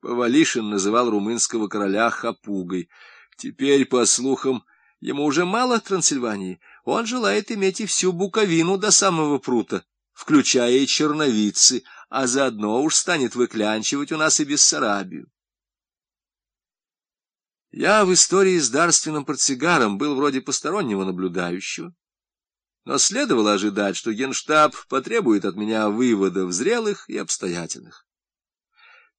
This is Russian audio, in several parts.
Повалишин называл румынского короля хапугой. Теперь, по слухам, ему уже мало Трансильвании. Он желает иметь и всю Буковину до самого прута, включая и Черновицы, а заодно уж станет выклянчивать у нас и Бессарабию. Я в истории с дарственным портсигаром был вроде постороннего наблюдающего, но следовало ожидать, что генштаб потребует от меня выводов зрелых и обстоятельных.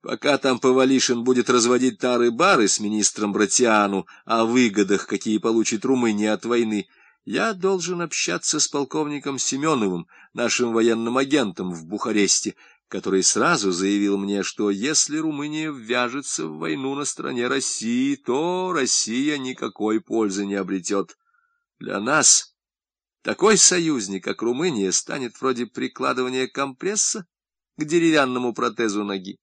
Пока там Повалишин будет разводить тары-бары с министром Братиану о выгодах, какие получит Румыния от войны, я должен общаться с полковником Семеновым, нашим военным агентом в Бухаресте, который сразу заявил мне, что если Румыния ввяжется в войну на стороне России, то Россия никакой пользы не обретет. Для нас такой союзник, как Румыния, станет вроде прикладывания компресса к деревянному протезу ноги.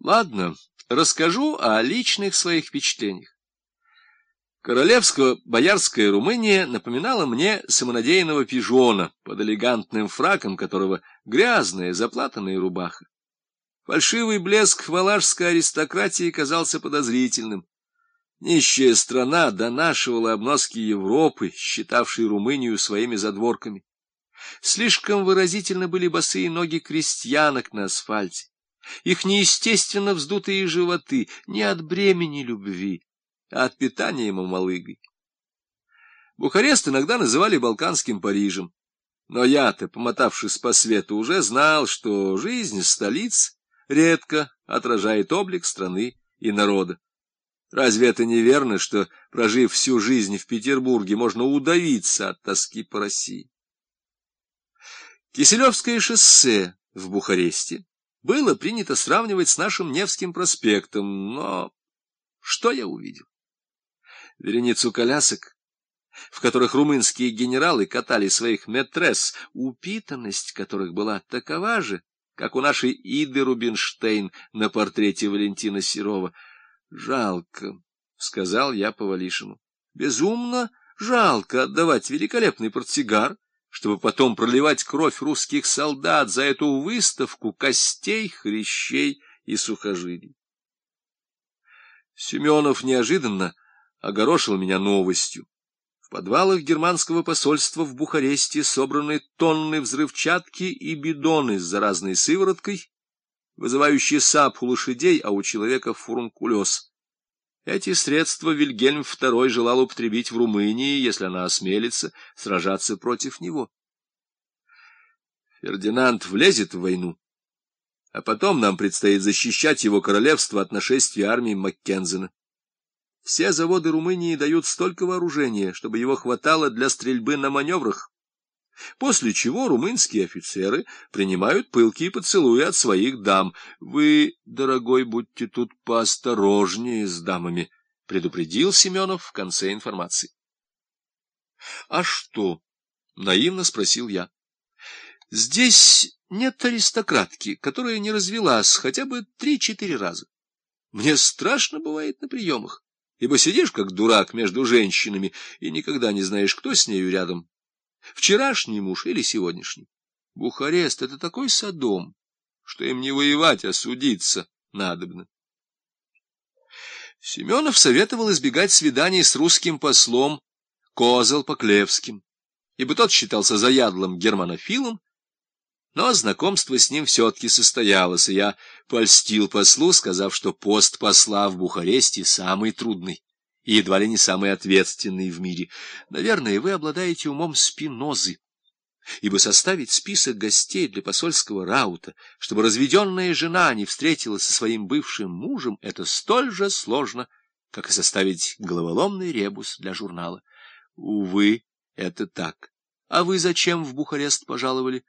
Ладно, расскажу о личных своих впечатлениях. Королевско-боярская Румыния напоминала мне самонадеянного пижона, под элегантным фраком которого грязная заплатанная рубаха. Фальшивый блеск валашской аристократии казался подозрительным. Нищая страна донашивала обноски Европы, считавшей Румынию своими задворками. Слишком выразительно были босые ноги крестьянок на асфальте. Их неестественно вздутые животы не от бремени любви, а от питания мамалыгой. Бухарест иногда называли Балканским Парижем, но я-то, помотавшись по свету, уже знал, что жизнь столиц редко отражает облик страны и народа. Разве это не верно, что, прожив всю жизнь в Петербурге, можно удавиться от тоски по России? Киселевское шоссе в Бухаресте было принято сравнивать с нашим Невским проспектом, но что я увидел? Вереницу колясок, в которых румынские генералы катали своих метрес, упитанность которых была такова же, как у нашей Иды Рубинштейн на портрете Валентина Серова. «Жалко», — сказал я Повалишину, — «безумно жалко отдавать великолепный портсигар» чтобы потом проливать кровь русских солдат за эту выставку костей, хрящей и сухожилий. Семенов неожиданно огорошил меня новостью. В подвалах германского посольства в Бухаресте собраны тонны взрывчатки и бидоны с заразной сывороткой, вызывающие сап у лошадей, а у человека фурункулез. Эти средства Вильгельм II желал употребить в Румынии, если она осмелится сражаться против него. Фердинанд влезет в войну, а потом нам предстоит защищать его королевство от нашествия армии Маккензена. Все заводы Румынии дают столько вооружения, чтобы его хватало для стрельбы на маневрах после чего румынские офицеры принимают пылкие поцелуи от своих дам. Вы, дорогой, будьте тут поосторожнее с дамами, — предупредил Семенов в конце информации. — А что? — наивно спросил я. — Здесь нет аристократки, которая не развелась хотя бы три-четыре раза. Мне страшно бывает на приемах, ибо сидишь как дурак между женщинами и никогда не знаешь, кто с нею рядом, Вчерашний муж или сегодняшний? Бухарест — это такой садом, что им не воевать, а судиться надобно. Семенов советовал избегать свиданий с русским послом Козел Поклевским, ибо тот считался заядлым германофилом, но знакомство с ним все-таки состоялось, и я польстил послу, сказав, что пост посла в Бухаресте самый трудный и едва ли не самый ответственный в мире. Наверное, вы обладаете умом спинозы, ибо составить список гостей для посольского раута, чтобы разведенная жена не встретилась со своим бывшим мужем, это столь же сложно, как и составить головоломный ребус для журнала. Увы, это так. А вы зачем в Бухарест пожаловали?